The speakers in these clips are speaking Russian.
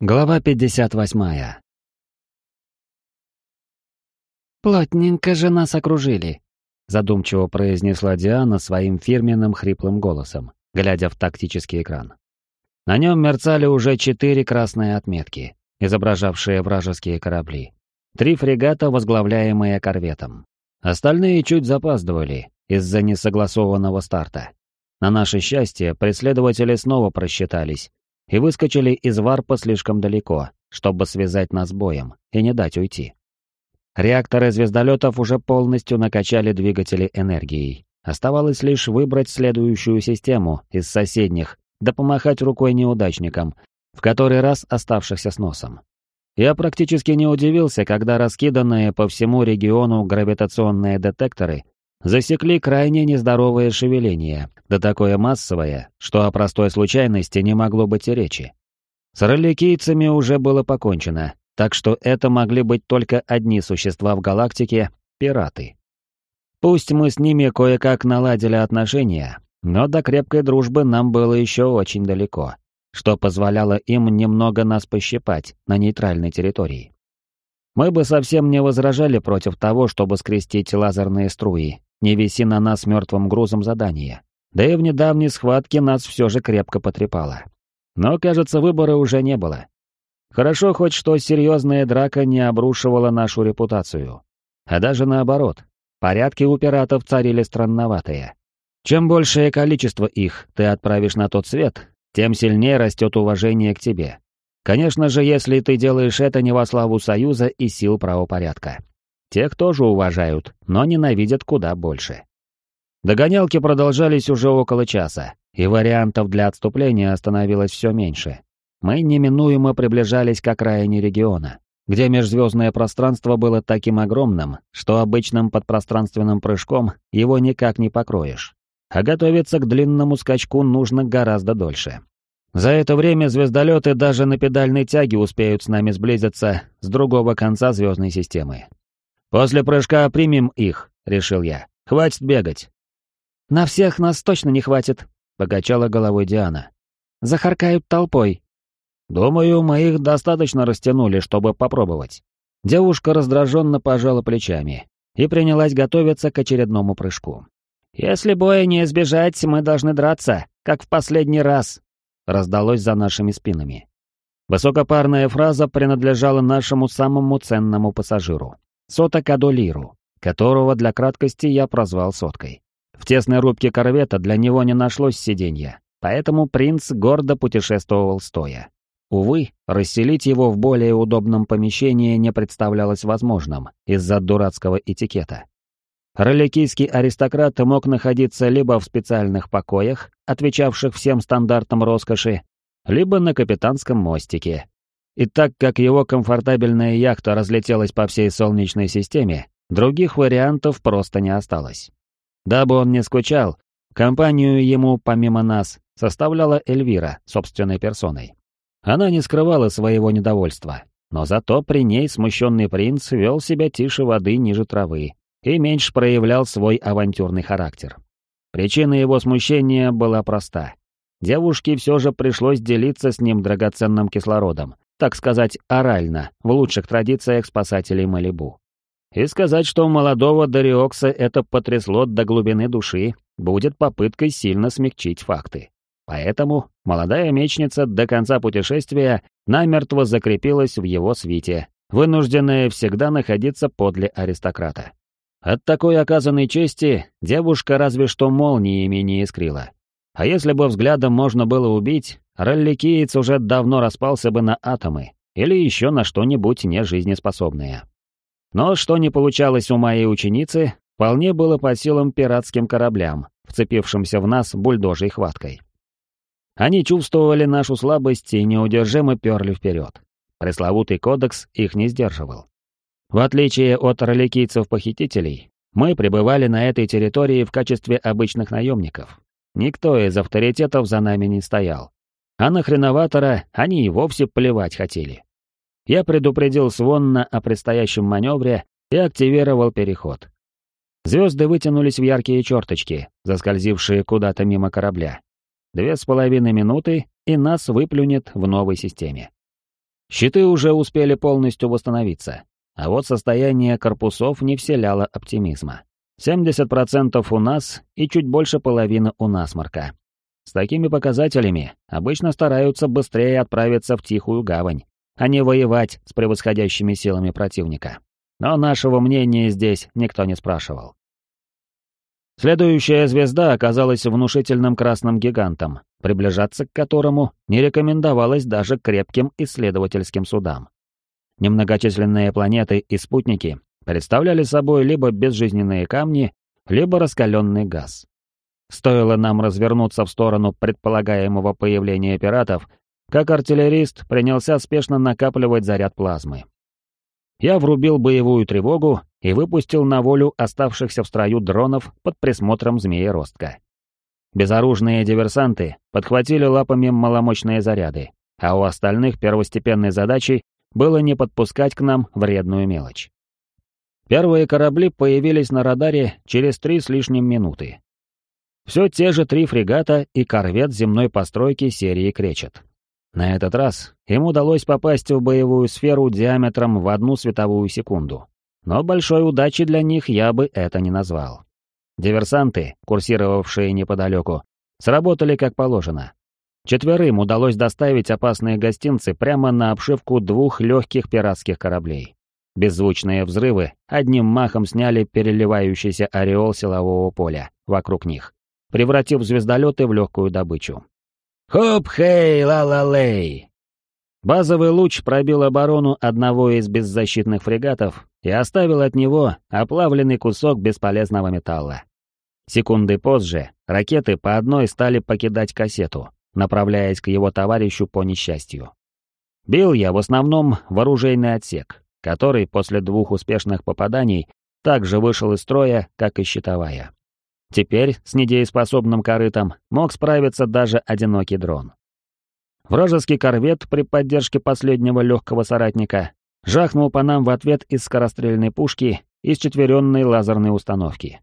Глава 58. «Плотненько же нас окружили», — задумчиво произнесла Диана своим фирменным хриплым голосом, глядя в тактический экран. На нем мерцали уже четыре красные отметки, изображавшие вражеские корабли. Три фрегата, возглавляемые корветом. Остальные чуть запаздывали из-за несогласованного старта. На наше счастье, преследователи снова просчитались и выскочили из варпа слишком далеко, чтобы связать нас боем и не дать уйти. Реакторы звездолетов уже полностью накачали двигатели энергией. Оставалось лишь выбрать следующую систему из соседних, да помахать рукой неудачникам, в который раз оставшихся с носом. Я практически не удивился, когда раскиданные по всему региону гравитационные детекторы засекли крайне нездоровое шевеление, да такое массовое, что о простой случайности не могло быть и речи. С роликийцами уже было покончено, так что это могли быть только одни существа в галактике — пираты. Пусть мы с ними кое-как наладили отношения, но до крепкой дружбы нам было еще очень далеко, что позволяло им немного нас пощипать на нейтральной территории. Мы бы совсем не возражали против того, чтобы скрестить лазерные струи, не виси на нас мертвым грузом задания. Да и в недавней схватке нас все же крепко потрепало. Но, кажется, выбора уже не было. Хорошо хоть что серьезная драка не обрушивала нашу репутацию. А даже наоборот, порядки у пиратов царили странноватые. Чем большее количество их ты отправишь на тот свет, тем сильнее растет уважение к тебе. Конечно же, если ты делаешь это не во славу Союза и сил правопорядка. Тех тоже уважают, но ненавидят куда больше. Догонялки продолжались уже около часа, и вариантов для отступления становилось все меньше. Мы неминуемо приближались к окраине региона, где межзвездное пространство было таким огромным, что обычным подпространственным прыжком его никак не покроешь. А готовиться к длинному скачку нужно гораздо дольше. За это время звездолеты даже на педальной тяге успеют с нами сблизиться с другого конца звездной системы. «После прыжка примем их», — решил я. «Хватит бегать». «На всех нас точно не хватит», — покачала головой Диана. «Захаркают толпой». «Думаю, мы их достаточно растянули, чтобы попробовать». Девушка раздраженно пожала плечами и принялась готовиться к очередному прыжку. «Если боя не избежать, мы должны драться, как в последний раз», — раздалось за нашими спинами. Высокопарная фраза принадлежала нашему самому ценному пассажиру. Сота Кадолиру, которого для краткости я прозвал Соткой. В тесной рубке корвета для него не нашлось сиденья, поэтому принц гордо путешествовал стоя. Увы, расселить его в более удобном помещении не представлялось возможным из-за дурацкого этикета. Роликийский аристократ мог находиться либо в специальных покоях, отвечавших всем стандартам роскоши, либо на капитанском мостике, и так как его комфортабельная яхта разлетелась по всей Солнечной системе, других вариантов просто не осталось. Дабы он не скучал, компанию ему, помимо нас, составляла Эльвира собственной персоной. Она не скрывала своего недовольства, но зато при ней смущенный принц вел себя тише воды ниже травы и меньше проявлял свой авантюрный характер. Причина его смущения была проста. Девушке все же пришлось делиться с ним драгоценным кислородом, так сказать, орально, в лучших традициях спасателей Малибу. И сказать, что молодого Дариокса это потрясло до глубины души, будет попыткой сильно смягчить факты. Поэтому молодая мечница до конца путешествия намертво закрепилась в его свите, вынужденная всегда находиться подле аристократа. От такой оказанной чести девушка разве что молниями не искрила. А если бы взглядом можно было убить, ралликиец уже давно распался бы на атомы или еще на что-нибудь нежизнеспособное. Но что не получалось у моей ученицы, вполне было по силам пиратским кораблям, вцепившимся в нас бульдожей хваткой. Они чувствовали нашу слабость и неудержимо перли вперед. Пресловутый кодекс их не сдерживал. В отличие от роликийцев-похитителей, мы пребывали на этой территории в качестве обычных наемников, Никто из авторитетов за нами не стоял. А на хреноватора они и вовсе плевать хотели. Я предупредил Свонна о предстоящем маневре и активировал переход. Звезды вытянулись в яркие черточки, заскользившие куда-то мимо корабля. Две с половиной минуты, и нас выплюнет в новой системе. Щиты уже успели полностью восстановиться, а вот состояние корпусов не вселяло оптимизма. 70% у нас и чуть больше половины у насморка. С такими показателями обычно стараются быстрее отправиться в тихую гавань, а не воевать с превосходящими силами противника. Но нашего мнения здесь никто не спрашивал. Следующая звезда оказалась внушительным красным гигантом, приближаться к которому не рекомендовалось даже крепким исследовательским судам. Немногочисленные планеты и спутники представляли собой либо безжизненные камни, либо раскаленный газ. Стоило нам развернуться в сторону предполагаемого появления пиратов, как артиллерист принялся спешно накапливать заряд плазмы. Я врубил боевую тревогу и выпустил на волю оставшихся в строю дронов под присмотром змеи-ростка. Безоружные диверсанты подхватили лапами маломощные заряды, а у остальных первостепенной задачей было не подпускать к нам вредную мелочь. Первые корабли появились на радаре через три с лишним минуты. Все те же три фрегата и корвет земной постройки серии «Кречет». На этот раз им удалось попасть в боевую сферу диаметром в одну световую секунду. Но большой удачи для них я бы это не назвал. Диверсанты, курсировавшие неподалеку, сработали как положено. Четверым удалось доставить опасные гостинцы прямо на обшивку двух легких пиратских кораблей. Беззвучные взрывы одним махом сняли переливающийся ореол силового поля вокруг них, превратив звездолеты в легкую добычу. «Хоп-хей, ла-ла-лей!» Базовый луч пробил оборону одного из беззащитных фрегатов и оставил от него оплавленный кусок бесполезного металла. Секунды позже ракеты по одной стали покидать кассету, направляясь к его товарищу по несчастью. Бил я в основном в оружейный отсек, который после двух успешных попаданий также вышел из строя, как и щитовая. Теперь с недееспособным корытом мог справиться даже одинокий дрон. Вражеский корвет при поддержке последнего легкого соратника жахнул по нам в ответ из скорострельной пушки и четверенной лазерной установки.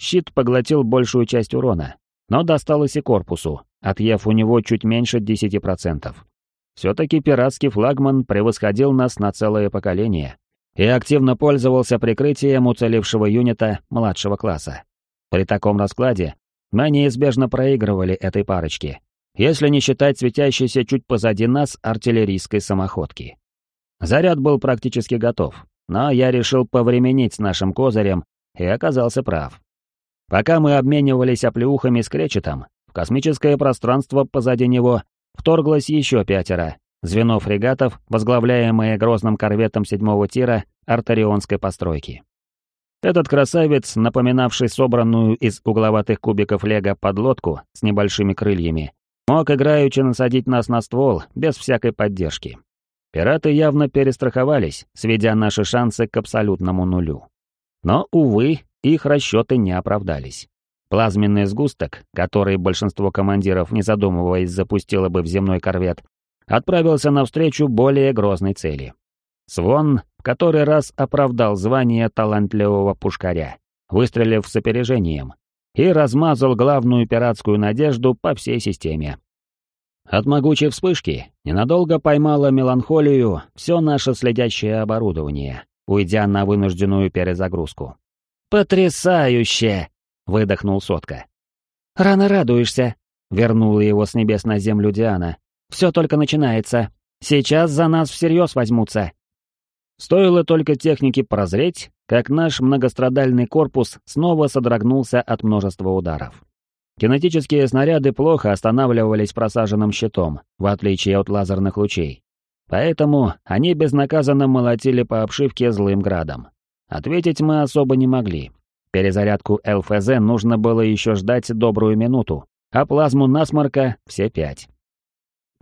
Щит поглотил большую часть урона, но досталось и корпусу, отъев у него чуть меньше 10%. Все-таки пиратский флагман превосходил нас на целое поколение и активно пользовался прикрытием уцелевшего юнита младшего класса. При таком раскладе мы неизбежно проигрывали этой парочке, если не считать светящейся чуть позади нас артиллерийской самоходки. Заряд был практически готов, но я решил повременить с нашим козырем и оказался прав. Пока мы обменивались оплеухами с кречетом, в космическое пространство позади него вторглось еще пятеро, звено фрегатов, возглавляемое грозным корветом седьмого тира артарионской постройки. Этот красавец, напоминавший собранную из угловатых кубиков лего подлодку с небольшими крыльями, мог играючи насадить нас на ствол без всякой поддержки. Пираты явно перестраховались, сведя наши шансы к абсолютному нулю. Но, увы, их расчеты не оправдались. Плазменный сгусток, который большинство командиров, не задумываясь, запустило бы в земной корвет, отправился навстречу более грозной цели. Свон который раз оправдал звание талантливого пушкаря, выстрелив с опережением, и размазал главную пиратскую надежду по всей системе. От могучей вспышки ненадолго поймало меланхолию все наше следящее оборудование, уйдя на вынужденную перезагрузку. «Потрясающе!» — выдохнул Сотка. «Рано радуешься», — вернула его с небес на землю Диана. «Все только начинается. Сейчас за нас всерьез возьмутся. Стоило только технике прозреть, как наш многострадальный корпус снова содрогнулся от множества ударов. Кинетические снаряды плохо останавливались просаженным щитом, в отличие от лазерных лучей. Поэтому они безнаказанно молотили по обшивке злым градом. Ответить мы особо не могли. Перезарядку ЛФЗ нужно было еще ждать добрую минуту, а плазму насморка — все пять.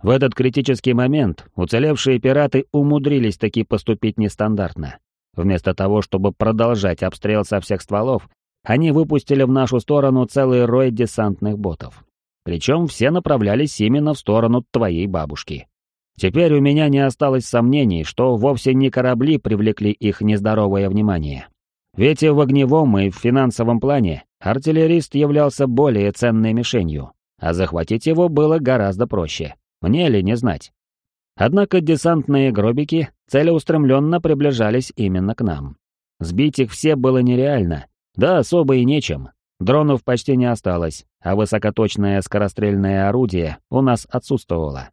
В этот критический момент уцелевшие пираты умудрились таки поступить нестандартно. Вместо того, чтобы продолжать обстрел со всех стволов, они выпустили в нашу сторону целый рой десантных ботов. Причем все направлялись именно в сторону твоей бабушки. Теперь у меня не осталось сомнений, что вовсе не корабли привлекли их нездоровое внимание. Ведь и в огневом, и в финансовом плане артиллерист являлся более ценной мишенью, а захватить его было гораздо проще. Мне ли не знать? Однако десантные гробики целеустремленно приближались именно к нам. Сбить их все было нереально, да особо и нечем. Дронов почти не осталось, а высокоточное скорострельное орудие у нас отсутствовало.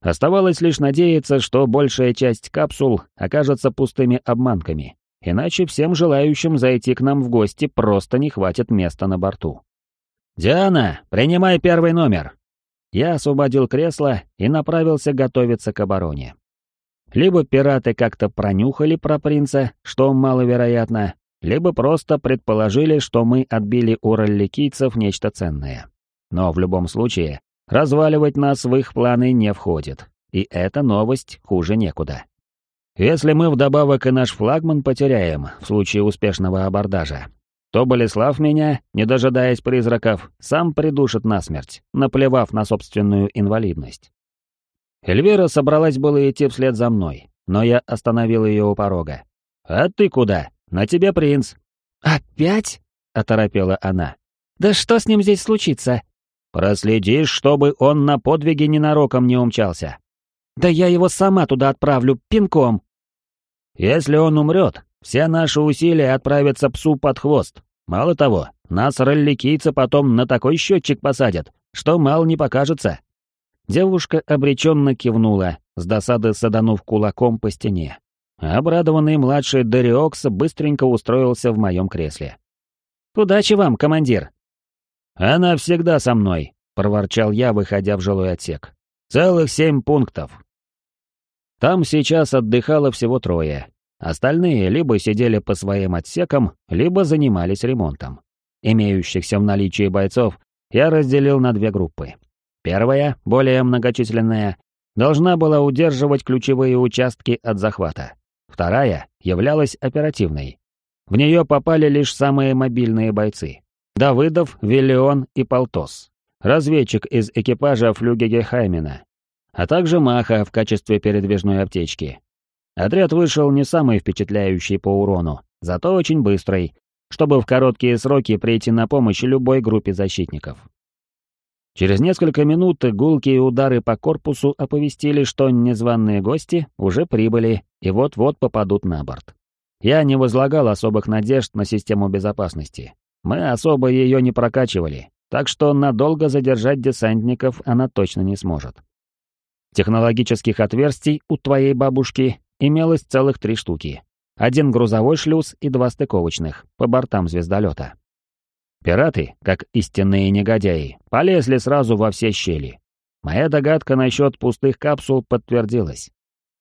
Оставалось лишь надеяться, что большая часть капсул окажется пустыми обманками, иначе всем желающим зайти к нам в гости просто не хватит места на борту. «Диана, принимай первый номер!» Я освободил кресло и направился готовиться к обороне. Либо пираты как-то пронюхали про принца, что маловероятно, либо просто предположили, что мы отбили у ролликийцев нечто ценное. Но в любом случае, разваливать нас в их планы не входит, и эта новость хуже некуда. Если мы вдобавок и наш флагман потеряем в случае успешного абордажа, то Болеслав меня, не дожидаясь призраков, сам придушит насмерть, наплевав на собственную инвалидность. Эльвира собралась было идти вслед за мной, но я остановил ее у порога. «А ты куда? На тебе принц». «Опять?» — оторопела она. «Да что с ним здесь случится?» «Проследишь, чтобы он на подвиге ненароком не умчался». «Да я его сама туда отправлю, пинком». «Если он умрет, все наши усилия отправятся псу под хвост. Мало того, нас ролликийцы потом на такой счетчик посадят, что мало не покажется». Девушка обреченно кивнула, с досады саданув кулаком по стене. Обрадованный младший Дариокс быстренько устроился в моем кресле. «Удачи вам, командир!» «Она всегда со мной», — проворчал я, выходя в жилой отсек. «Целых семь пунктов». Там сейчас отдыхало всего трое. Остальные либо сидели по своим отсекам, либо занимались ремонтом. Имеющихся в наличии бойцов я разделил на две группы. Первая, более многочисленная, должна была удерживать ключевые участки от захвата. Вторая являлась оперативной. В нее попали лишь самые мобильные бойцы. Давыдов, Виллион и Полтос. Разведчик из экипажа флюгеге Хаймена. А также Маха в качестве передвижной аптечки. Отряд вышел не самый впечатляющий по урону, зато очень быстрый, чтобы в короткие сроки прийти на помощь любой группе защитников. Через несколько минут гулкие удары по корпусу оповестили, что незваные гости уже прибыли и вот-вот попадут на борт. Я не возлагал особых надежд на систему безопасности. Мы особо ее не прокачивали, так что надолго задержать десантников она точно не сможет. Технологических отверстий у твоей бабушки имелось целых три штуки. Один грузовой шлюз и два стыковочных, по бортам звездолета. Пираты, как истинные негодяи, полезли сразу во все щели. Моя догадка насчет пустых капсул подтвердилась.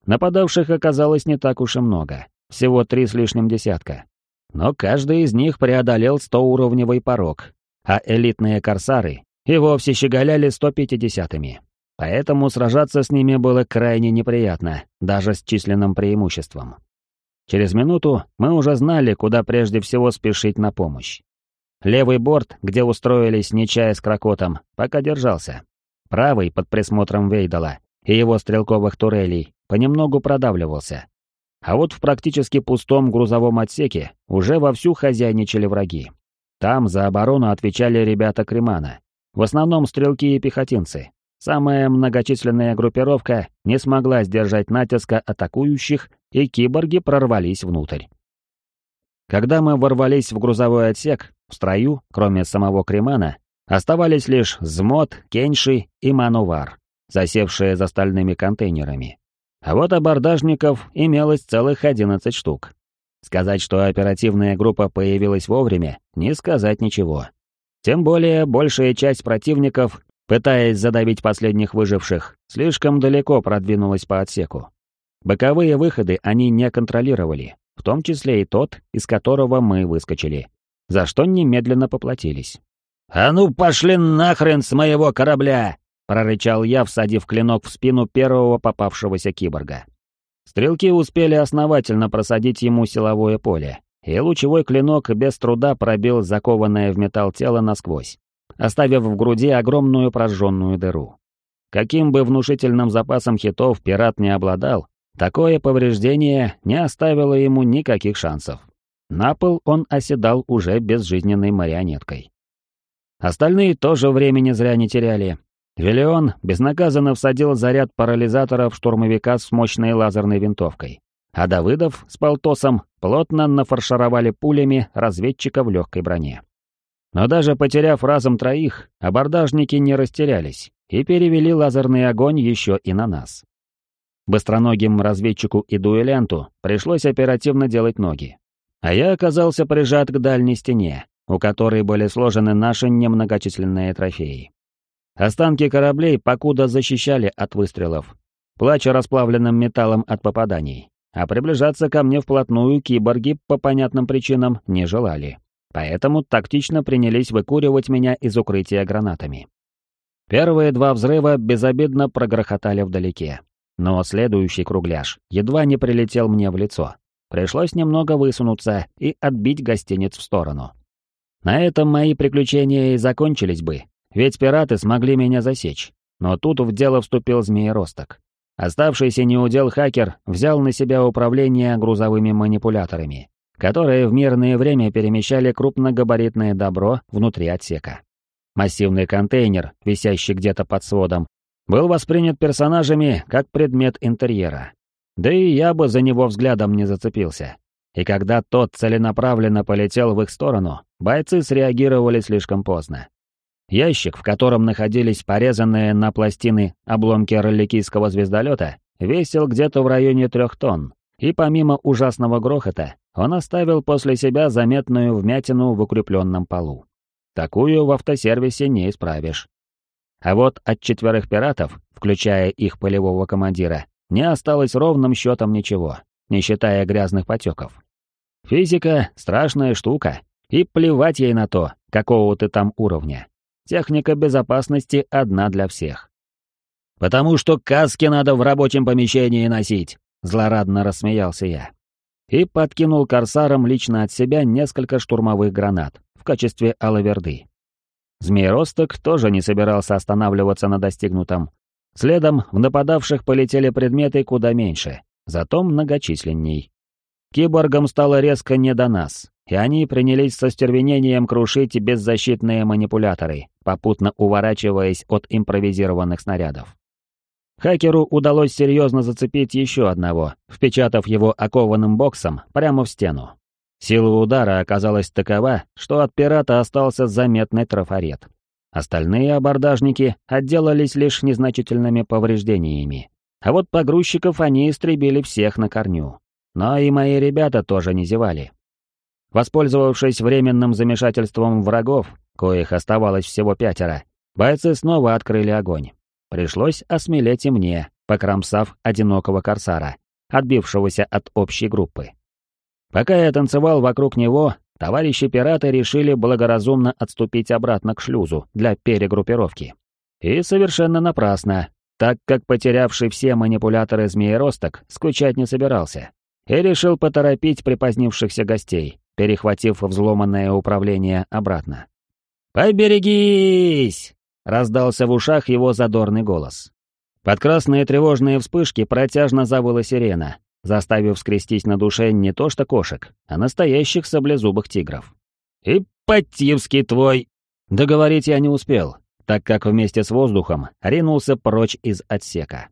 Нападавших оказалось не так уж и много, всего три с лишним десятка. Но каждый из них преодолел 100-уровневый порог, а элитные корсары и вовсе щеголяли 150-ми. Поэтому сражаться с ними было крайне неприятно, даже с численным преимуществом. Через минуту мы уже знали, куда прежде всего спешить на помощь. Левый борт, где устроились Нечая с Крокотом, пока держался. Правый, под присмотром Вейдала и его стрелковых турелей, понемногу продавливался. А вот в практически пустом грузовом отсеке уже вовсю хозяйничали враги. Там за оборону отвечали ребята Кремана. В основном стрелки и пехотинцы. Самая многочисленная группировка не смогла сдержать натиска атакующих, и киборги прорвались внутрь. Когда мы ворвались в грузовой отсек, в строю, кроме самого Кремана, оставались лишь Змот, Кенши и Манувар, засевшие за стальными контейнерами. А вот абордажников имелось целых 11 штук. Сказать, что оперативная группа появилась вовремя, не сказать ничего. Тем более, большая часть противников, пытаясь задавить последних выживших, слишком далеко продвинулась по отсеку. Боковые выходы они не контролировали, в том числе и тот, из которого мы выскочили, за что немедленно поплатились. «А ну пошли нахрен с моего корабля!» — прорычал я, всадив клинок в спину первого попавшегося киборга. Стрелки успели основательно просадить ему силовое поле, и лучевой клинок без труда пробил закованное в металл тело насквозь, оставив в груди огромную прожженную дыру. Каким бы внушительным запасом хитов пират не обладал, Такое повреждение не оставило ему никаких шансов. На пол он оседал уже безжизненной марионеткой. Остальные тоже времени зря не теряли. Виллион безнаказанно всадил заряд парализатора в штурмовика с мощной лазерной винтовкой, а Давыдов с Полтосом плотно нафаршировали пулями разведчика в легкой броне. Но даже потеряв разом троих, абордажники не растерялись и перевели лазерный огонь еще и на нас. Быстроногим разведчику и дуэлянту пришлось оперативно делать ноги. А я оказался прижат к дальней стене, у которой были сложены наши немногочисленные трофеи. Останки кораблей покуда защищали от выстрелов, плача расплавленным металлом от попаданий, а приближаться ко мне вплотную киборги по понятным причинам не желали. Поэтому тактично принялись выкуривать меня из укрытия гранатами. Первые два взрыва безобидно прогрохотали вдалеке, но следующий кругляш едва не прилетел мне в лицо. Пришлось немного высунуться и отбить гостиниц в сторону. На этом мои приключения и закончились бы, ведь пираты смогли меня засечь. Но тут в дело вступил змееросток. Оставшийся неудел хакер взял на себя управление грузовыми манипуляторами, которые в мирное время перемещали крупногабаритное добро внутри отсека. Массивный контейнер, висящий где-то под сводом, был воспринят персонажами как предмет интерьера. Да и я бы за него взглядом не зацепился. И когда тот целенаправленно полетел в их сторону, бойцы среагировали слишком поздно. Ящик, в котором находились порезанные на пластины обломки роликийского звездолета, весил где-то в районе трех тонн, и помимо ужасного грохота, он оставил после себя заметную вмятину в укрепленном полу. Такую в автосервисе не исправишь. А вот от четверых пиратов, включая их полевого командира, не осталось ровным счетом ничего, не считая грязных потеков. Физика — страшная штука, и плевать ей на то, какого ты там уровня. Техника безопасности одна для всех. «Потому что каски надо в рабочем помещении носить», — злорадно рассмеялся я. И подкинул корсарам лично от себя несколько штурмовых гранат в качестве алаверды. Змееросток тоже не собирался останавливаться на достигнутом. Следом в нападавших полетели предметы куда меньше, зато многочисленней. Киборгам стало резко не до нас, и они принялись со стервенением крушить беззащитные манипуляторы, попутно уворачиваясь от импровизированных снарядов. Хакеру удалось серьезно зацепить еще одного, впечатав его окованным боксом прямо в стену. Сила удара оказалась такова, что от пирата остался заметный трафарет. Остальные абордажники отделались лишь незначительными повреждениями. А вот погрузчиков они истребили всех на корню. Но и мои ребята тоже не зевали. Воспользовавшись временным замешательством врагов, коих оставалось всего пятеро, бойцы снова открыли огонь. Пришлось осмелеть и мне, покромсав одинокого корсара, отбившегося от общей группы. Пока я танцевал вокруг него, товарищи пираты решили благоразумно отступить обратно к шлюзу для перегруппировки. И совершенно напрасно, так как потерявший все манипуляторы змееросток скучать не собирался и решил поторопить припозднившихся гостей, перехватив взломанное управление обратно. «Поберегись!» — раздался в ушах его задорный голос. Под красные тревожные вспышки протяжно завыла сирена, заставив скрестись на душе не то что кошек, а настоящих саблезубых тигров. «И потивский твой!» Договорить я не успел, так как вместе с воздухом ринулся прочь из отсека.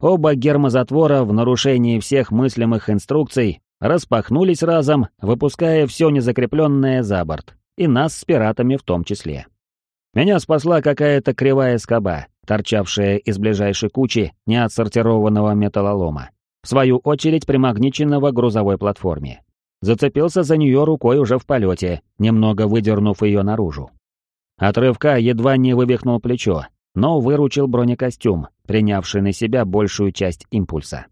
Оба гермозатвора в нарушении всех мыслимых инструкций распахнулись разом, выпуская все незакрепленное за борт, и нас с пиратами в том числе. Меня спасла какая-то кривая скоба, торчавшая из ближайшей кучи неотсортированного металлолома, в свою очередь примагниченного грузовой платформе. Зацепился за нее рукой уже в полете, немного выдернув ее наружу. От рывка едва не вывихнул плечо, но выручил бронекостюм, принявший на себя большую часть импульса.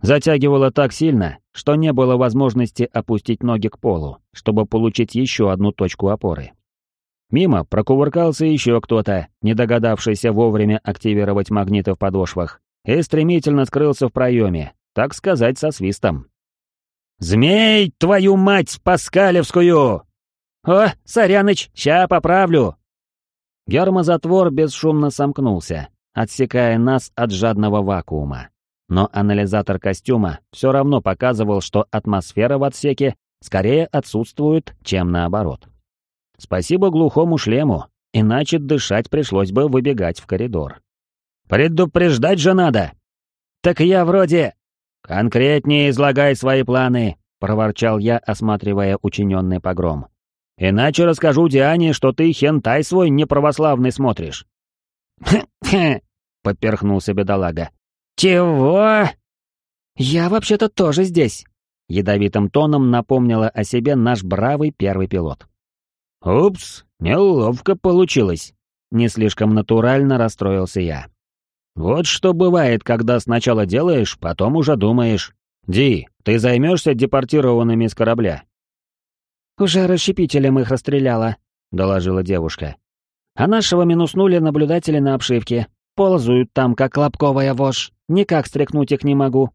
Затягивало так сильно, что не было возможности опустить ноги к полу, чтобы получить еще одну точку опоры. Мимо прокувыркался еще кто-то, не догадавшийся вовремя активировать магниты в подошвах, и стремительно скрылся в проеме, так сказать, со свистом. «Змей, твою мать, Паскалевскую!» «О, Соряныч, ща поправлю!» Гермозатвор бесшумно сомкнулся, отсекая нас от жадного вакуума. Но анализатор костюма все равно показывал, что атмосфера в отсеке скорее отсутствует, чем наоборот. Спасибо глухому шлему, иначе дышать пришлось бы выбегать в коридор. «Предупреждать же надо!» «Так я вроде...» «Конкретнее излагай свои планы», — проворчал я, осматривая учиненный погром. «Иначе расскажу Диане, что ты хентай свой неправославный смотришь». «Хе-хе», — поперхнулся бедолага. «Чего?» «Я вообще-то тоже здесь», — ядовитым тоном напомнила о себе наш бравый первый пилот. «Упс, неловко получилось», — не слишком натурально расстроился я. «Вот что бывает, когда сначала делаешь, потом уже думаешь. Ди, ты займешься депортированными с корабля?» «Уже расщепителем их расстреляла», — доложила девушка. «А нашего минуснули наблюдатели на обшивке. Ползают там, как лобковая вошь. Никак стряхнуть их не могу».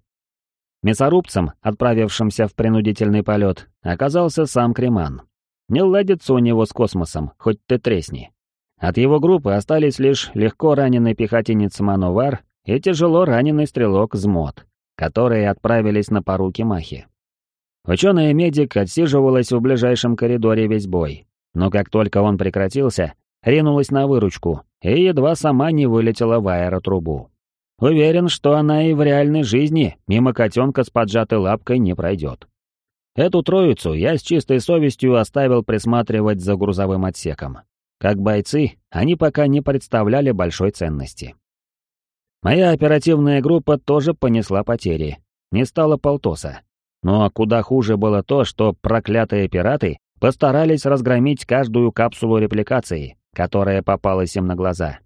Мясорубцем, отправившимся в принудительный полет, оказался сам Креман. Не ладится у него с космосом, хоть ты тресни. От его группы остались лишь легко раненый пехотинец Мановар и тяжело раненый стрелок Змот, которые отправились на поруки Махи. Ученая-медик отсиживалась в ближайшем коридоре весь бой, но как только он прекратился, ринулась на выручку и едва сама не вылетела в аэротрубу. Уверен, что она и в реальной жизни мимо котенка с поджатой лапкой не пройдет. Эту троицу я с чистой совестью оставил присматривать за грузовым отсеком. Как бойцы, они пока не представляли большой ценности. Моя оперативная группа тоже понесла потери. Не стало полтоса. Но куда хуже было то, что проклятые пираты постарались разгромить каждую капсулу репликации, которая попалась им на глаза.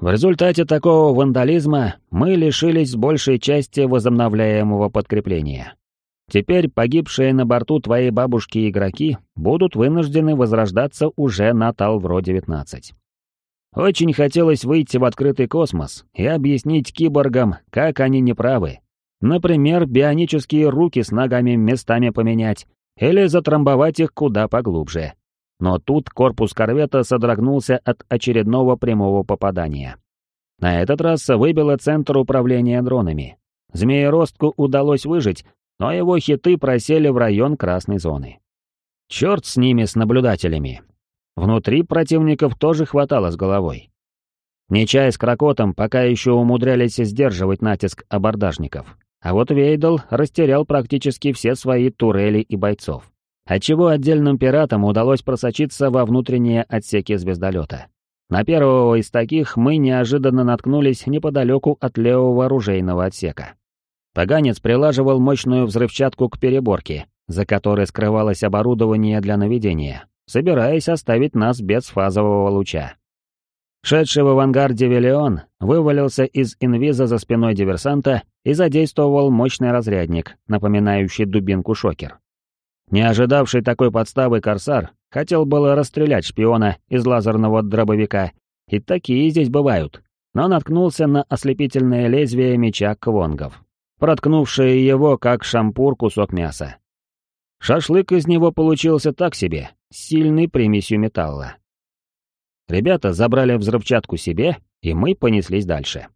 В результате такого вандализма мы лишились большей части возобновляемого подкрепления. Теперь погибшие на борту твоей бабушки игроки будут вынуждены возрождаться уже на Талвро-19. Очень хотелось выйти в открытый космос и объяснить киборгам, как они неправы. Например, бионические руки с ногами местами поменять или затрамбовать их куда поглубже. Но тут корпус корвета содрогнулся от очередного прямого попадания. На этот раз выбило центр управления дронами. Змееростку удалось выжить, но его хиты просели в район красной зоны. Черт с ними, с наблюдателями. Внутри противников тоже хватало с головой. Нечай с Крокотом пока еще умудрялись сдерживать натиск абордажников, а вот Вейдл растерял практически все свои турели и бойцов, отчего отдельным пиратам удалось просочиться во внутренние отсеки звездолета. На первого из таких мы неожиданно наткнулись неподалеку от левого оружейного отсека. Поганец прилаживал мощную взрывчатку к переборке, за которой скрывалось оборудование для наведения, собираясь оставить нас без фазового луча. Шедший в авангарде Велион вывалился из инвиза за спиной диверсанта и задействовал мощный разрядник, напоминающий дубинку-шокер. Не ожидавший такой подставы корсар хотел было расстрелять шпиона из лазерного дробовика, и такие здесь бывают, но наткнулся на ослепительное лезвие меча квонгов проткнувшее его, как шампур, кусок мяса. Шашлык из него получился так себе, с сильной примесью металла. Ребята забрали взрывчатку себе, и мы понеслись дальше.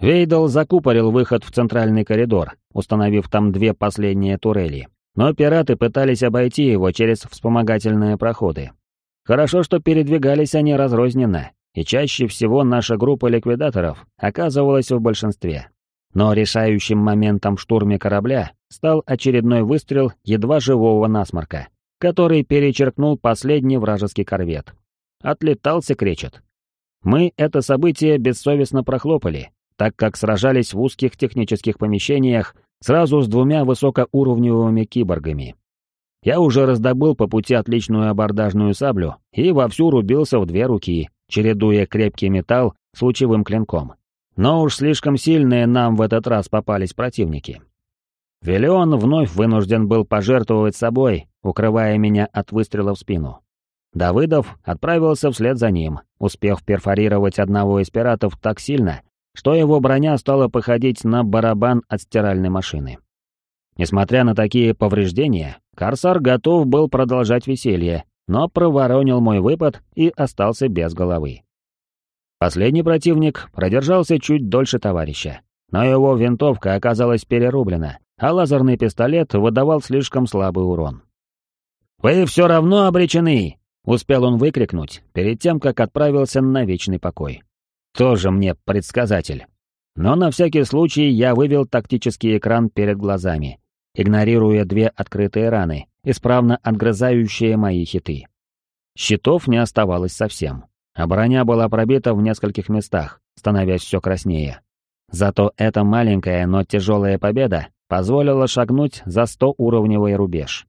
Вейдл закупорил выход в центральный коридор, установив там две последние турели. Но пираты пытались обойти его через вспомогательные проходы. Хорошо, что передвигались они разрозненно, и чаще всего наша группа ликвидаторов оказывалась в большинстве. Но решающим моментом в штурме корабля стал очередной выстрел едва живого насморка, который перечеркнул последний вражеский корвет. Отлетался кречет. Мы это событие бессовестно прохлопали, так как сражались в узких технических помещениях сразу с двумя высокоуровневыми киборгами. Я уже раздобыл по пути отличную абордажную саблю и вовсю рубился в две руки, чередуя крепкий металл с лучевым клинком. Но уж слишком сильные нам в этот раз попались противники. Велион вновь вынужден был пожертвовать собой, укрывая меня от выстрела в спину. Давыдов отправился вслед за ним, успев перфорировать одного из пиратов так сильно, что его броня стала походить на барабан от стиральной машины. Несмотря на такие повреждения, Корсар готов был продолжать веселье, но проворонил мой выпад и остался без головы. Последний противник продержался чуть дольше товарища, но его винтовка оказалась перерублена, а лазерный пистолет выдавал слишком слабый урон. «Вы все равно обречены!» Успел он выкрикнуть перед тем, как отправился на вечный покой. Тоже мне предсказатель. Но на всякий случай я вывел тактический экран перед глазами, игнорируя две открытые раны, исправно отгрызающие мои хиты. Щитов не оставалось совсем, а броня была пробита в нескольких местах, становясь все краснее. Зато эта маленькая, но тяжелая победа позволила шагнуть за 100-уровневый рубеж.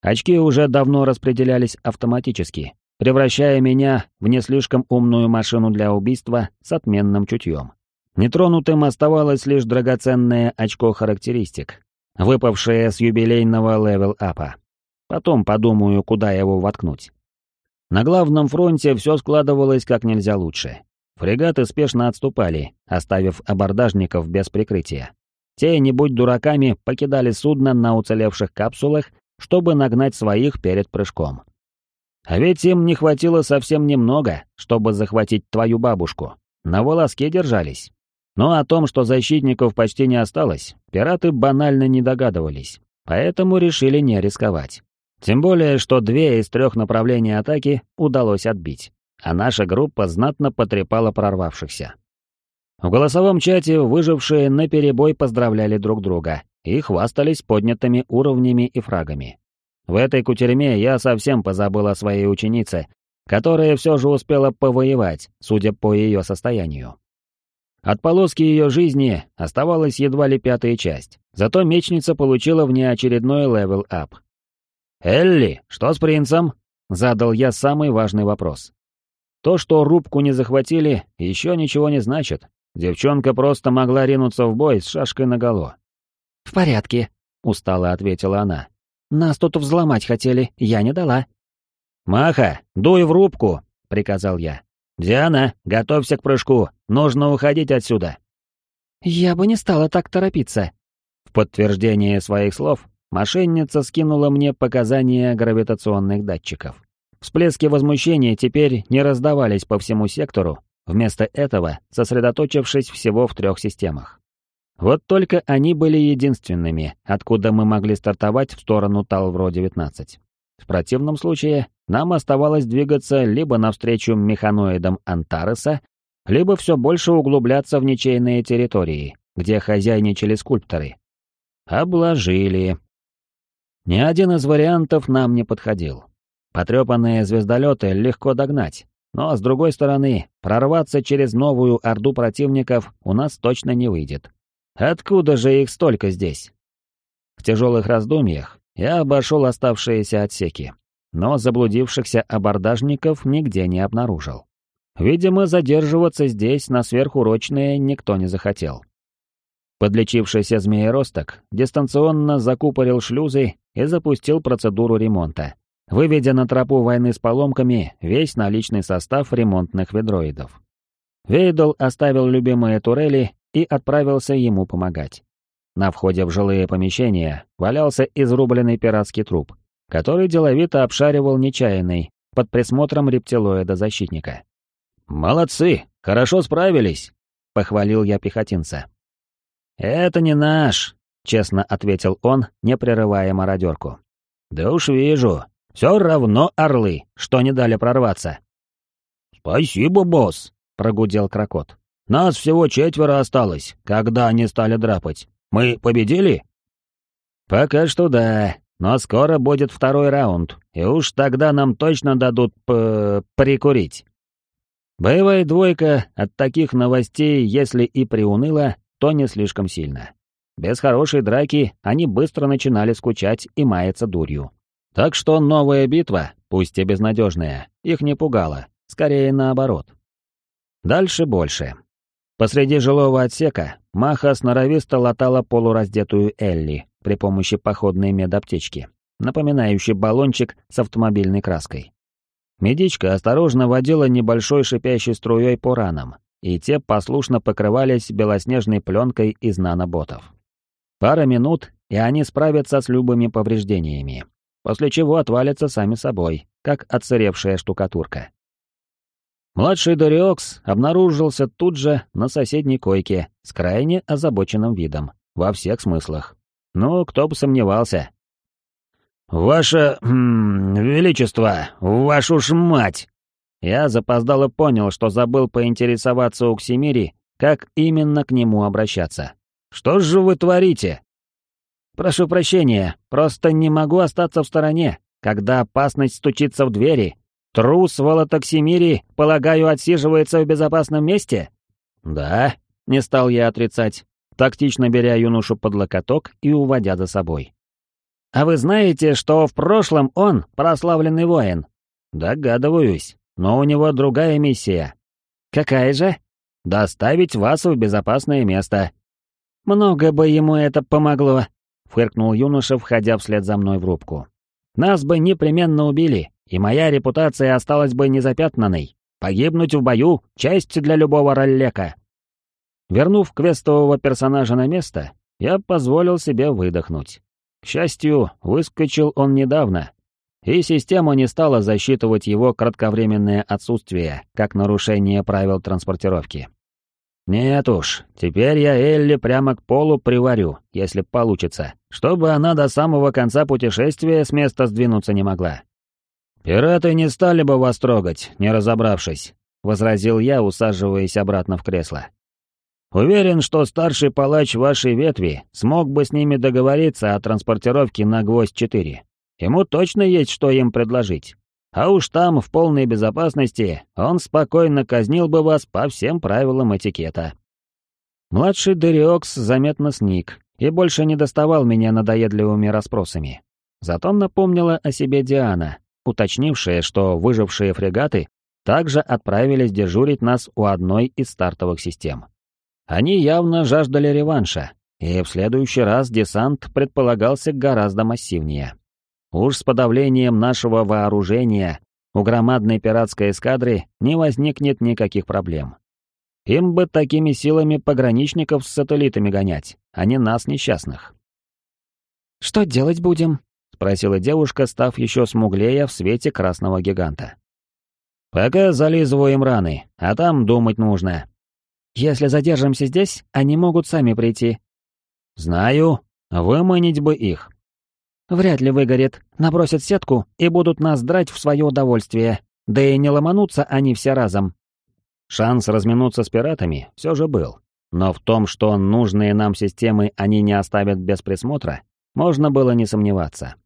Очки уже давно распределялись автоматически, превращая меня в не слишком умную машину для убийства с отменным чутьем. Нетронутым оставалось лишь драгоценное очко характеристик, выпавшее с юбилейного левел-апа. Потом подумаю, куда его воткнуть. На главном фронте все складывалось как нельзя лучше. Фрегаты спешно отступали, оставив абордажников без прикрытия. Те, не будь дураками, покидали судно на уцелевших капсулах, чтобы нагнать своих перед прыжком. А ведь им не хватило совсем немного, чтобы захватить твою бабушку. На волоске держались. Но о том, что защитников почти не осталось, пираты банально не догадывались, поэтому решили не рисковать. Тем более, что две из трех направлений атаки удалось отбить, а наша группа знатно потрепала прорвавшихся. В голосовом чате выжившие наперебой поздравляли друг друга и хвастались поднятыми уровнями и фрагами. В этой кутерьме я совсем позабыл о своей ученице, которая все же успела повоевать, судя по ее состоянию. От полоски ее жизни оставалась едва ли пятая часть, зато мечница получила внеочередной левел-ап. «Элли, что с принцем?» — задал я самый важный вопрос. То, что рубку не захватили, еще ничего не значит, Девчонка просто могла ринуться в бой с шашкой наголо. «В порядке», — устало ответила она. «Нас тут взломать хотели, я не дала». «Маха, дуй в рубку», — приказал я. «Диана, готовься к прыжку, нужно уходить отсюда». «Я бы не стала так торопиться». В подтверждение своих слов мошенница скинула мне показания гравитационных датчиков. Всплески возмущения теперь не раздавались по всему сектору, вместо этого сосредоточившись всего в трех системах. Вот только они были единственными, откуда мы могли стартовать в сторону Талвро-19. В противном случае нам оставалось двигаться либо навстречу механоидам Антареса, либо все больше углубляться в ничейные территории, где хозяйничали скульпторы. Обложили. Ни один из вариантов нам не подходил. Потрепанные звездолеты легко догнать, но, с другой стороны, прорваться через новую орду противников у нас точно не выйдет. Откуда же их столько здесь? В тяжелых раздумьях я обошел оставшиеся отсеки, но заблудившихся абордажников нигде не обнаружил. Видимо, задерживаться здесь на сверхурочные никто не захотел. Подлечившийся змееросток дистанционно закупорил шлюзы и запустил процедуру ремонта, выведя на тропу войны с поломками весь наличный состав ремонтных ведроидов. Вейдл оставил любимые турели и отправился ему помогать. На входе в жилые помещения валялся изрубленный пиратский труп, который деловито обшаривал нечаянный под присмотром рептилоида-защитника. «Молодцы, хорошо справились», — похвалил я пехотинца. «Это не наш», — честно ответил он, не прерывая мародерку. «Да уж вижу, все равно орлы, что не дали прорваться. «Спасибо, босс», — прогудел Крокот. «Нас всего четверо осталось, когда они стали драпать. Мы победили?» «Пока что да, но скоро будет второй раунд, и уж тогда нам точно дадут п прикурить». Боевая двойка от таких новостей, если и приуныла, то не слишком сильно. Без хорошей драки они быстро начинали скучать и маяться дурью. Так что новая битва, пусть и безнадежная, их не пугала, скорее наоборот. Дальше больше. Посреди жилого отсека Маха сноровисто латала полураздетую Элли при помощи походной медаптечки, напоминающей баллончик с автомобильной краской. Медичка осторожно водила небольшой шипящей струей по ранам, и те послушно покрывались белоснежной пленкой из наноботов. Пара минут, и они справятся с любыми повреждениями, после чего отвалятся сами собой, как отсыревшая штукатурка. Младший Дориокс обнаружился тут же на соседней койке с крайне озабоченным видом, во всех смыслах. Ну, кто бы сомневался. «Ваше... М величество, вашу ж мать!» Я запоздало понял, что забыл поинтересоваться у Ксимири, как именно к нему обращаться. «Что же вы творите?» «Прошу прощения, просто не могу остаться в стороне, когда опасность стучится в двери. Трус Волотоксимири, полагаю, отсиживается в безопасном месте?» «Да», — не стал я отрицать, тактично беря юношу под локоток и уводя за собой. «А вы знаете, что в прошлом он прославленный воин?» «Догадываюсь, но у него другая миссия». «Какая же?» «Доставить вас в безопасное место». «Много бы ему это помогло», — фыркнул юноша, входя вслед за мной в рубку. «Нас бы непременно убили, и моя репутация осталась бы незапятнанной. Погибнуть в бою — честь для любого роллека». Вернув квестового персонажа на место, я позволил себе выдохнуть. К счастью, выскочил он недавно, и система не стала засчитывать его кратковременное отсутствие, как нарушение правил транспортировки. Нет уж, теперь я Элли прямо к полу приварю, если получится, чтобы она до самого конца путешествия с места сдвинуться не могла. «Пираты не стали бы вас трогать, не разобравшись», — возразил я, усаживаясь обратно в кресло. «Уверен, что старший палач вашей ветви смог бы с ними договориться о транспортировке на Гвоздь-4. Ему точно есть что им предложить. А уж там, в полной безопасности, он спокойно казнил бы вас по всем правилам этикета». Младший Дериокс заметно сник и больше не доставал меня надоедливыми расспросами. Зато напомнила о себе Диана, уточнившая, что выжившие фрегаты также отправились дежурить нас у одной из стартовых систем. Они явно жаждали реванша, и в следующий раз десант предполагался гораздо массивнее. Уж с подавлением нашего вооружения у громадной пиратской эскадры не возникнет никаких проблем. Им бы такими силами пограничников с сателлитами гонять, а не нас несчастных. «Что делать будем?» — спросила девушка, став еще смуглее в свете красного гиганта. «Пока зализываем раны, а там думать нужно». «Если задержимся здесь, они могут сами прийти». «Знаю. Выманить бы их». «Вряд ли выгорит. Набросят сетку и будут нас драть в свое удовольствие. Да и не ломанутся они все разом». Шанс разминуться с пиратами все же был. Но в том, что нужные нам системы они не оставят без присмотра, можно было не сомневаться.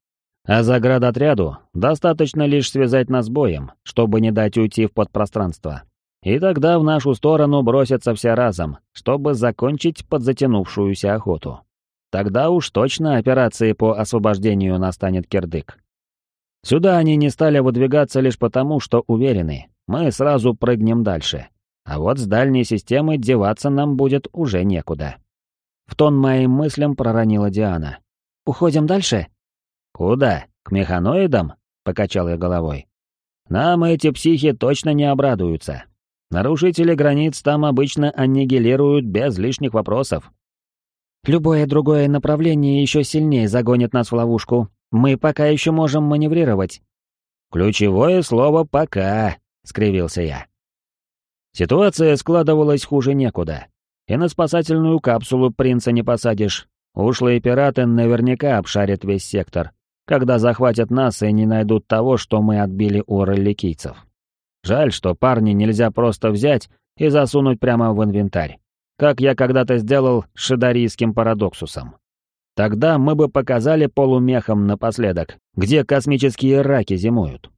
А заградотряду достаточно лишь связать нас боем, чтобы не дать уйти в подпространство. И тогда в нашу сторону бросятся все разом, чтобы закончить подзатянувшуюся охоту. Тогда уж точно операции по освобождению настанет кирдык. Сюда они не стали выдвигаться лишь потому, что уверены, мы сразу прыгнем дальше. А вот с дальней системы деваться нам будет уже некуда. В тон моим мыслям проронила Диана. «Уходим дальше?» «Куда? К механоидам?» — покачал я головой. «Нам эти психи точно не обрадуются. Нарушители границ там обычно аннигилируют без лишних вопросов». «Любое другое направление еще сильнее загонит нас в ловушку. Мы пока еще можем маневрировать». «Ключевое слово «пока», — скривился я. Ситуация складывалась хуже некуда. И на спасательную капсулу принца не посадишь. Ушлые пираты наверняка обшарят весь сектор, когда захватят нас и не найдут того, что мы отбили у роликийцев. Жаль, что парни нельзя просто взять и засунуть прямо в инвентарь, как я когда-то сделал с шидарийским парадоксусом. Тогда мы бы показали полумехам напоследок, где космические раки зимуют.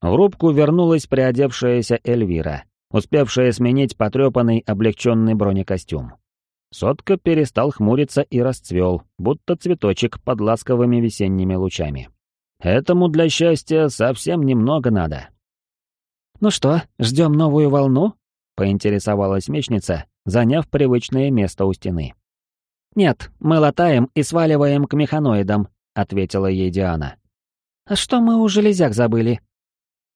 В рубку вернулась приодевшаяся Эльвира, успевшая сменить потрепанный облегченный бронекостюм. Сотка перестал хмуриться и расцвел, будто цветочек под ласковыми весенними лучами. Этому для счастья совсем немного надо. «Ну что, ждем новую волну?» — поинтересовалась мечница, заняв привычное место у стены. «Нет, мы латаем и сваливаем к механоидам», — ответила ей Диана. «А что мы у железяк забыли?»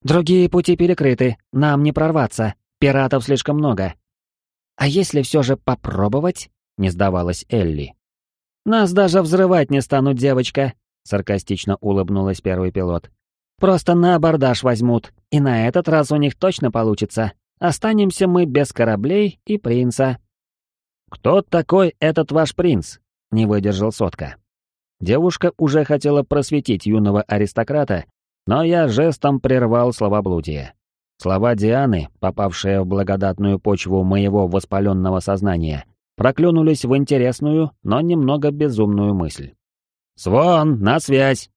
«Другие пути перекрыты, нам не прорваться, пиратов слишком много. «А если все же попробовать?» — не сдавалась Элли. «Нас даже взрывать не станут, девочка», — саркастично улыбнулась первый пилот. «Просто на абордаж возьмут, и на этот раз у них точно получится. Останемся мы без кораблей и принца». «Кто такой этот ваш принц?» — не выдержал сотка. девушка уже хотела просветить юного аристократа, но я жестом прервал словоблудие. Слова Дианы, попавшие в благодатную почву моего воспаленного сознания, проклюнулись в интересную, но немного безумную мысль. «Свон, на связь!»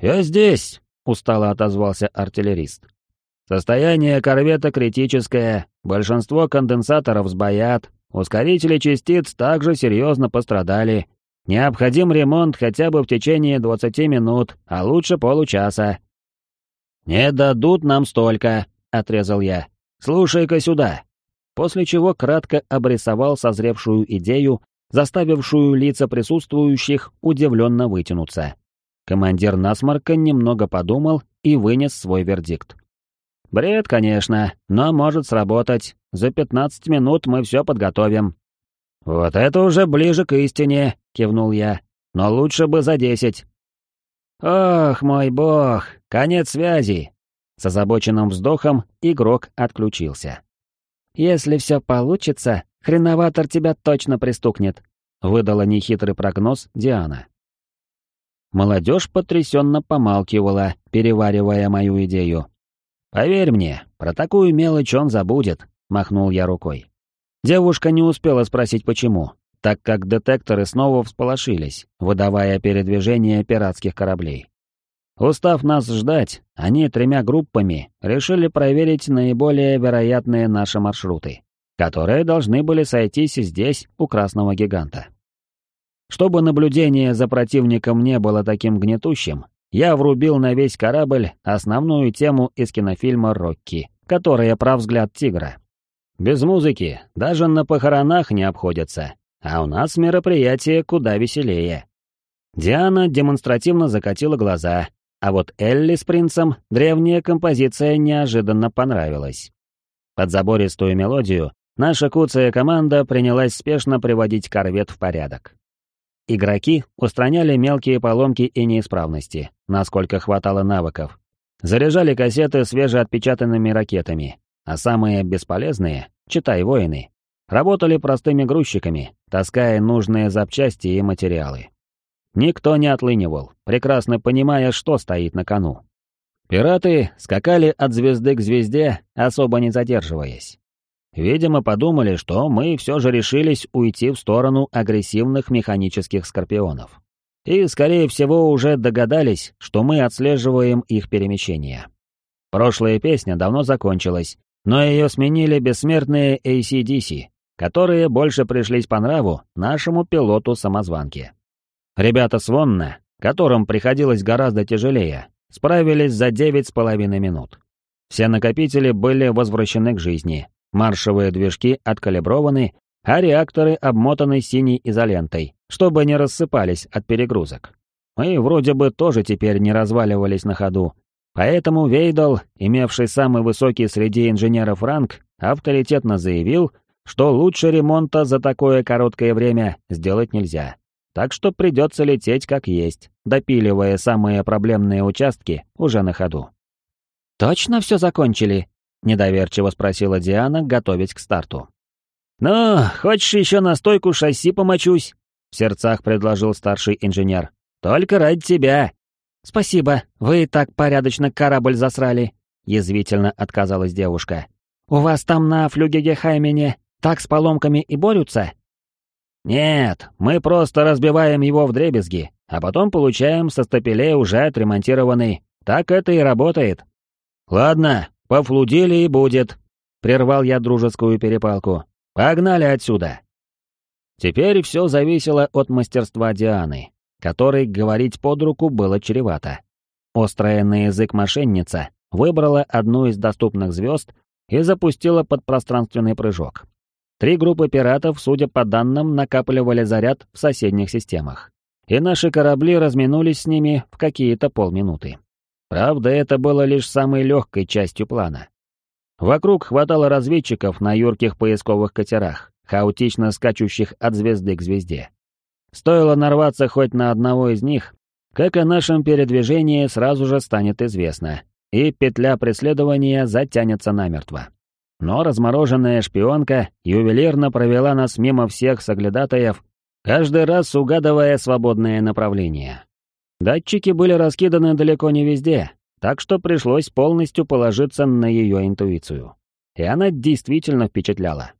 «Я здесь!» — устало отозвался артиллерист. «Состояние корвета критическое, большинство конденсаторов сбоят, ускорители частиц также серьезно пострадали. Необходим ремонт хотя бы в течение 20 минут, а лучше получаса». «Не дадут нам столько», — отрезал я. «Слушай-ка сюда». После чего кратко обрисовал созревшую идею, заставившую лица присутствующих удивленно вытянуться. Командир насморка немного подумал и вынес свой вердикт. «Бред, конечно, но может сработать. За пятнадцать минут мы все подготовим». «Вот это уже ближе к истине», — кивнул я. «Но лучше бы за десять». «Ох, мой бог, конец связи!» С озабоченным вздохом игрок отключился. «Если все получится, хреноватор тебя точно пристукнет», — выдала нехитрый прогноз Диана. Молодежь потрясенно помалкивала, переваривая мою идею. «Поверь мне, про такую мелочь он забудет», — махнул я рукой. Девушка не успела спросить почему, так как детекторы снова всполошились, выдавая передвижение пиратских кораблей. Устав нас ждать, они тремя группами решили проверить наиболее вероятные наши маршруты, которые должны были сойтись здесь, у Красного Гиганта. Чтобы наблюдение за противником не было таким гнетущим, я врубил на весь корабль основную тему из кинофильма «Рокки», которая про взгляд тигра. Без музыки даже на похоронах не обходятся, а у нас мероприятие куда веселее. Диана демонстративно закатила глаза, а вот Элли с принцем древняя композиция неожиданно понравилась. Под забористую мелодию наша куцая команда принялась спешно приводить корвет в порядок. Игроки устраняли мелкие поломки и неисправности, насколько хватало навыков. Заряжали кассеты свежеотпечатанными ракетами, а самые бесполезные, читай воины, работали простыми грузчиками, таская нужные запчасти и материалы. Никто не отлынивал, прекрасно понимая, что стоит на кону. Пираты скакали от звезды к звезде, особо не задерживаясь. Видимо, подумали, что мы все же решились уйти в сторону агрессивных механических скорпионов. И, скорее всего, уже догадались, что мы отслеживаем их перемещения. Прошлая песня давно закончилась, но ее сменили бессмертные ACDC, которые больше пришлись по нраву нашему пилоту-самозванки. Ребята с Вонна, которым приходилось гораздо тяжелее, справились за девять с половиной минут. Все накопители были возвращены к жизни, маршевые движки откалиброваны, а реакторы обмотаны синей изолентой, чтобы не рассыпались от перегрузок. Мы вроде бы тоже теперь не разваливались на ходу, поэтому Вейдал, имевший самый высокий среди инженеров ранг, авторитетно заявил, что лучше ремонта за такое короткое время сделать нельзя так что придется лететь как есть, допиливая самые проблемные участки уже на ходу. «Точно все закончили?» — недоверчиво спросила Диана, готовясь к старту. «Ну, хочешь еще настойку шасси помочусь?» — в сердцах предложил старший инженер. «Только ради тебя». «Спасибо, вы и так порядочно корабль засрали», — язвительно отказалась девушка. «У вас там на флюгегехаймене так с поломками и борются?» «Нет, мы просто разбиваем его в дребезги, а потом получаем со стапелей уже отремонтированный. Так это и работает». «Ладно, пофлудили и будет», — прервал я дружескую перепалку. «Погнали отсюда». Теперь все зависело от мастерства Дианы, которой говорить под руку было чревато. Острая на язык мошенница выбрала одну из доступных звезд и запустила подпространственный прыжок. Три группы пиратов, судя по данным, накапливали заряд в соседних системах. И наши корабли разминулись с ними в какие-то полминуты. Правда, это было лишь самой легкой частью плана. Вокруг хватало разведчиков на юрких поисковых катерах, хаотично скачущих от звезды к звезде. Стоило нарваться хоть на одного из них, как о нашем передвижении сразу же станет известно, и петля преследования затянется намертво. Но размороженная шпионка ювелирно провела нас мимо всех соглядатаев, каждый раз угадывая свободное направление. Датчики были раскиданы далеко не везде, так что пришлось полностью положиться на ее интуицию. И она действительно впечатляла.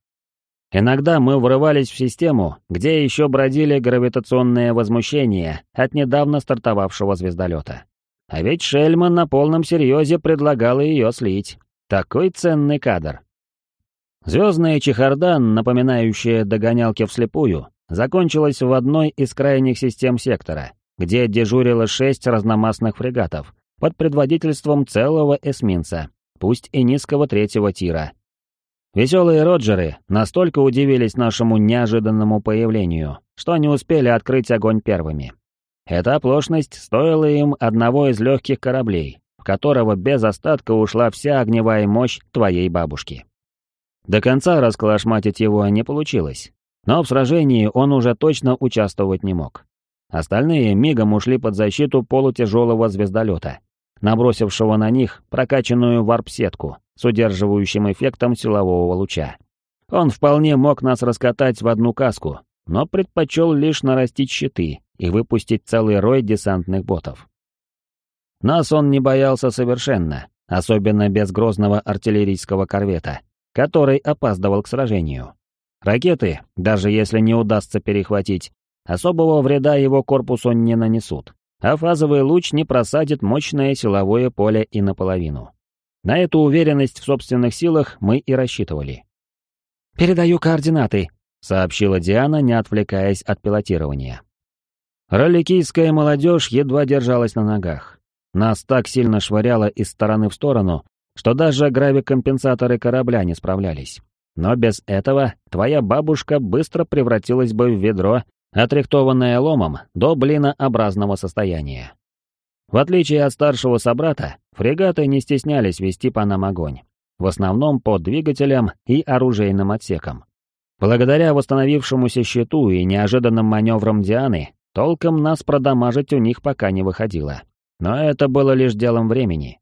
Иногда мы врывались в систему, где еще бродили гравитационные возмущения от недавно стартовавшего звездолета. А ведь Шельман на полном серьезе предлагал ее слить. Такой ценный кадр. Звездная чехарда, напоминающая догонялки вслепую, закончилась в одной из крайних систем сектора, где дежурило шесть разномастных фрегатов под предводительством целого эсминца, пусть и низкого третьего тира. Веселые Роджеры настолько удивились нашему неожиданному появлению, что не успели открыть огонь первыми. Эта оплошность стоила им одного из легких кораблей, в которого без остатка ушла вся огневая мощь твоей бабушки. До конца расколошматить его не получилось, но в сражении он уже точно участвовать не мог. Остальные мигом ушли под защиту полутяжелого звездолета, набросившего на них прокачанную варп-сетку с удерживающим эффектом силового луча. Он вполне мог нас раскатать в одну каску, но предпочел лишь нарастить щиты и выпустить целый рой десантных ботов. Нас он не боялся совершенно, особенно без грозного артиллерийского корвета, который опаздывал к сражению. Ракеты, даже если не удастся перехватить, особого вреда его корпусу не нанесут, а фазовый луч не просадит мощное силовое поле и наполовину. На эту уверенность в собственных силах мы и рассчитывали. «Передаю координаты», — сообщила Диана, не отвлекаясь от пилотирования. Роликийская молодежь едва держалась на ногах. Нас так сильно швыряло из стороны в сторону, что даже гравикомпенсаторы корабля не справлялись. Но без этого твоя бабушка быстро превратилась бы в ведро, отрихтованное ломом до блинообразного состояния. В отличие от старшего собрата, фрегаты не стеснялись вести по нам огонь, в основном по двигателям и оружейным отсекам. Благодаря восстановившемуся щиту и неожиданным маневрам Дианы, толком нас продамажить у них пока не выходило. Но это было лишь делом времени.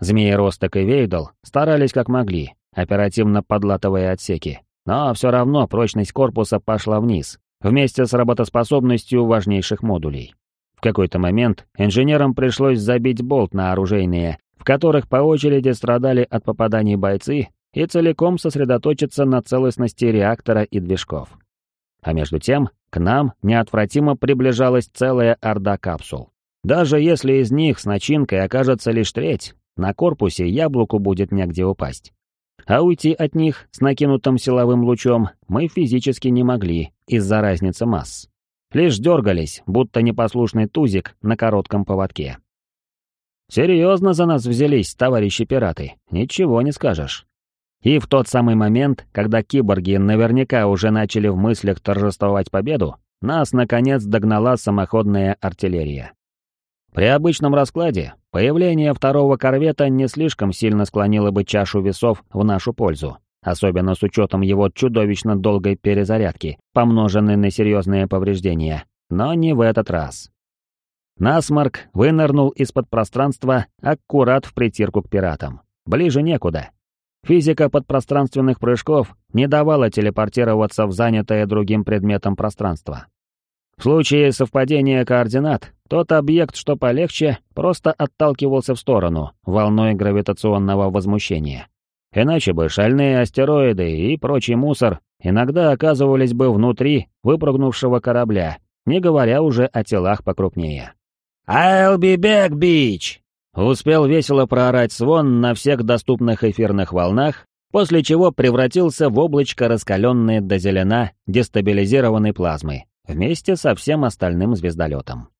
Змеи-росток и Вейдл старались как могли, оперативно подлатывая отсеки, но все равно прочность корпуса пошла вниз, вместе с работоспособностью важнейших модулей. В какой-то момент инженерам пришлось забить болт на оружейные, в которых по очереди страдали от попаданий бойцы, и целиком сосредоточиться на целостности реактора и движков. А между тем, к нам неотвратимо приближалась целая орда капсул. Даже если из них с начинкой окажется лишь треть, на корпусе яблоку будет негде упасть. А уйти от них с накинутым силовым лучом мы физически не могли из-за разницы масс. Лишь дергались, будто непослушный тузик на коротком поводке. Серьезно за нас взялись, товарищи пираты, ничего не скажешь. И в тот самый момент, когда киборги наверняка уже начали в мыслях торжествовать победу, нас, наконец, догнала самоходная артиллерия. При обычном раскладе появление второго корвета не слишком сильно склонило бы чашу весов в нашу пользу особенно с учетом его чудовищно долгой перезарядки, помноженной на серьезные повреждения, но не в этот раз. Насморк вынырнул из-под пространства аккурат в притирку к пиратам. Ближе некуда. Физика подпространственных прыжков не давала телепортироваться в занятое другим предметом пространство. В случае совпадения координат, тот объект, что полегче, просто отталкивался в сторону волной гравитационного возмущения. Иначе бы шальные астероиды и прочий мусор иногда оказывались бы внутри выпрыгнувшего корабля, не говоря уже о телах покрупнее. «I'll be back, bitch!» Успел весело проорать свон на всех доступных эфирных волнах, после чего превратился в облачко раскаленной до зелена дестабилизированной плазмы, вместе со всем остальным звездолетом.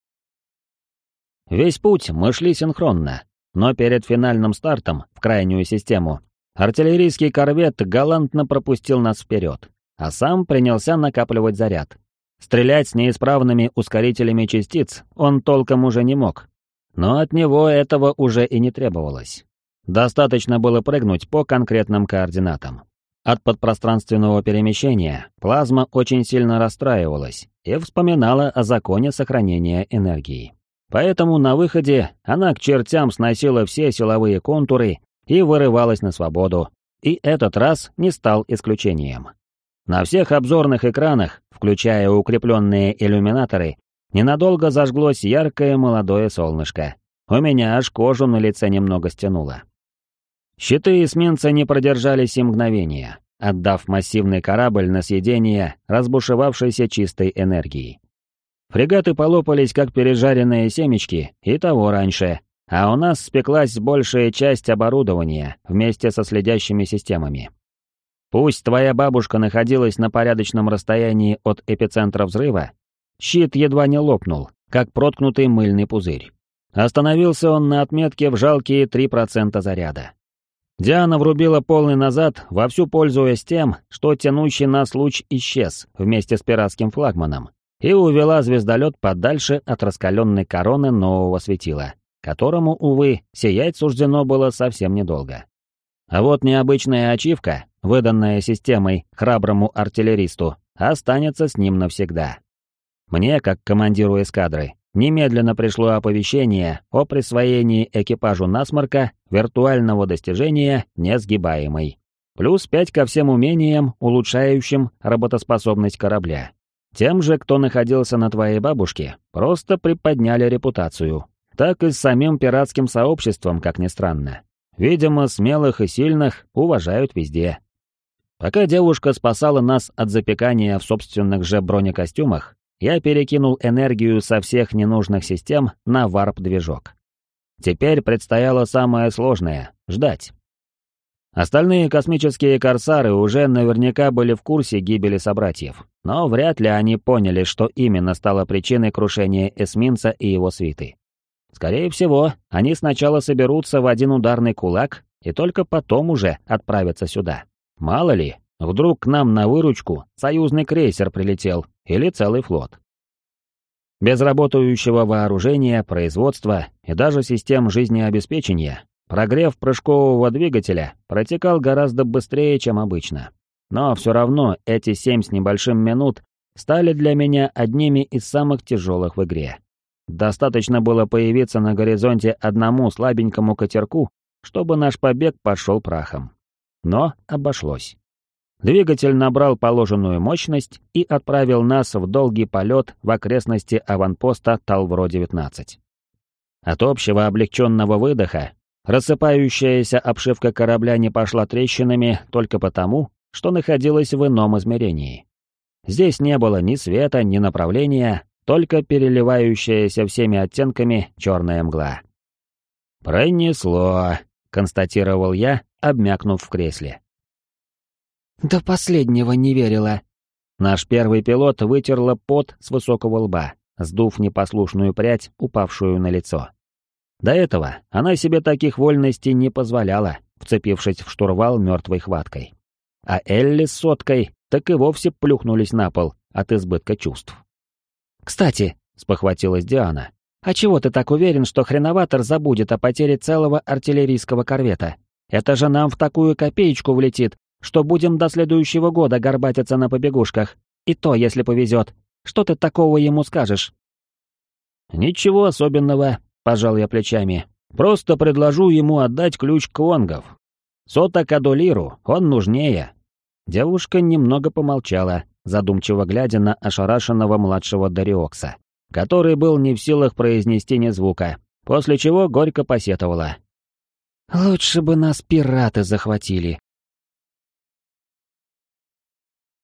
Весь путь мы шли синхронно, но перед финальным стартом в крайнюю систему Артиллерийский корвет галантно пропустил нас вперед, а сам принялся накапливать заряд. Стрелять с неисправными ускорителями частиц он толком уже не мог. Но от него этого уже и не требовалось. Достаточно было прыгнуть по конкретным координатам. От подпространственного перемещения плазма очень сильно расстраивалась и вспоминала о законе сохранения энергии. Поэтому на выходе она к чертям сносила все силовые контуры и вырывалась на свободу, и этот раз не стал исключением. На всех обзорных экранах, включая укрепленные иллюминаторы, ненадолго зажглось яркое молодое солнышко. У меня аж кожу на лице немного стянуло. Щиты эсминца не продержались и мгновения, отдав массивный корабль на съедение разбушевавшейся чистой энергии. Фрегаты полопались, как пережаренные семечки, и того раньше, а у нас спеклась большая часть оборудования вместе со следящими системами. Пусть твоя бабушка находилась на порядочном расстоянии от эпицентра взрыва, щит едва не лопнул, как проткнутый мыльный пузырь. Остановился он на отметке в жалкие 3% заряда. Диана врубила полный назад, вовсю пользуясь тем, что тянущий нас луч исчез вместе с пиратским флагманом, и увела звездолет подальше от раскаленной короны нового светила, которому, увы, сиять суждено было совсем недолго. А вот необычная ачивка, выданная системой храброму артиллеристу, останется с ним навсегда. Мне, как командиру эскадры, немедленно пришло оповещение о присвоении экипажу насморка виртуального достижения «Несгибаемый». Плюс пять ко всем умениям, улучшающим работоспособность корабля. Тем же, кто находился на твоей бабушке, просто приподняли репутацию. Так и с самим пиратским сообществом, как ни странно. Видимо, смелых и сильных уважают везде. Пока девушка спасала нас от запекания в собственных же бронекостюмах, я перекинул энергию со всех ненужных систем на варп-движок. Теперь предстояло самое сложное — ждать. Остальные космические корсары уже наверняка были в курсе гибели собратьев, но вряд ли они поняли, что именно стало причиной крушения эсминца и его свиты. Скорее всего, они сначала соберутся в один ударный кулак и только потом уже отправятся сюда. Мало ли, вдруг к нам на выручку союзный крейсер прилетел или целый флот. Без работающего вооружения, производства и даже систем жизнеобеспечения, прогрев прыжкового двигателя протекал гораздо быстрее, чем обычно. Но все равно эти семь с небольшим минут стали для меня одними из самых тяжелых в игре. Достаточно было появиться на горизонте одному слабенькому катерку, чтобы наш побег пошел прахом. Но обошлось. Двигатель набрал положенную мощность и отправил нас в долгий полет в окрестности аванпоста Талвро-19. От общего облегченного выдоха рассыпающаяся обшивка корабля не пошла трещинами только потому, что находилась в ином измерении. Здесь не было ни света, ни направления, только переливающаяся всеми оттенками черная мгла. «Пронесло», — констатировал я, обмякнув в кресле. «До последнего не верила». Наш первый пилот вытерла пот с высокого лба, сдув непослушную прядь, упавшую на лицо. До этого она себе таких вольностей не позволяла, вцепившись в штурвал мертвой хваткой. А Элли с соткой так и вовсе плюхнулись на пол от избытка чувств. «Кстати», — спохватилась Диана, «а чего ты так уверен, что хреноватор забудет о потере целого артиллерийского корвета? Это же нам в такую копеечку влетит, что будем до следующего года горбатиться на побегушках. И то, если повезет. Что ты такого ему скажешь?» «Ничего особенного», — пожал я плечами. «Просто предложу ему отдать ключ Квонгов. Сота Кадолиру, он нужнее». Девушка немного помолчала, задумчиво глядя на ошарашенного младшего Дариокса, который был не в силах произнести ни звука, после чего горько посетовала. «Лучше бы нас пираты захватили.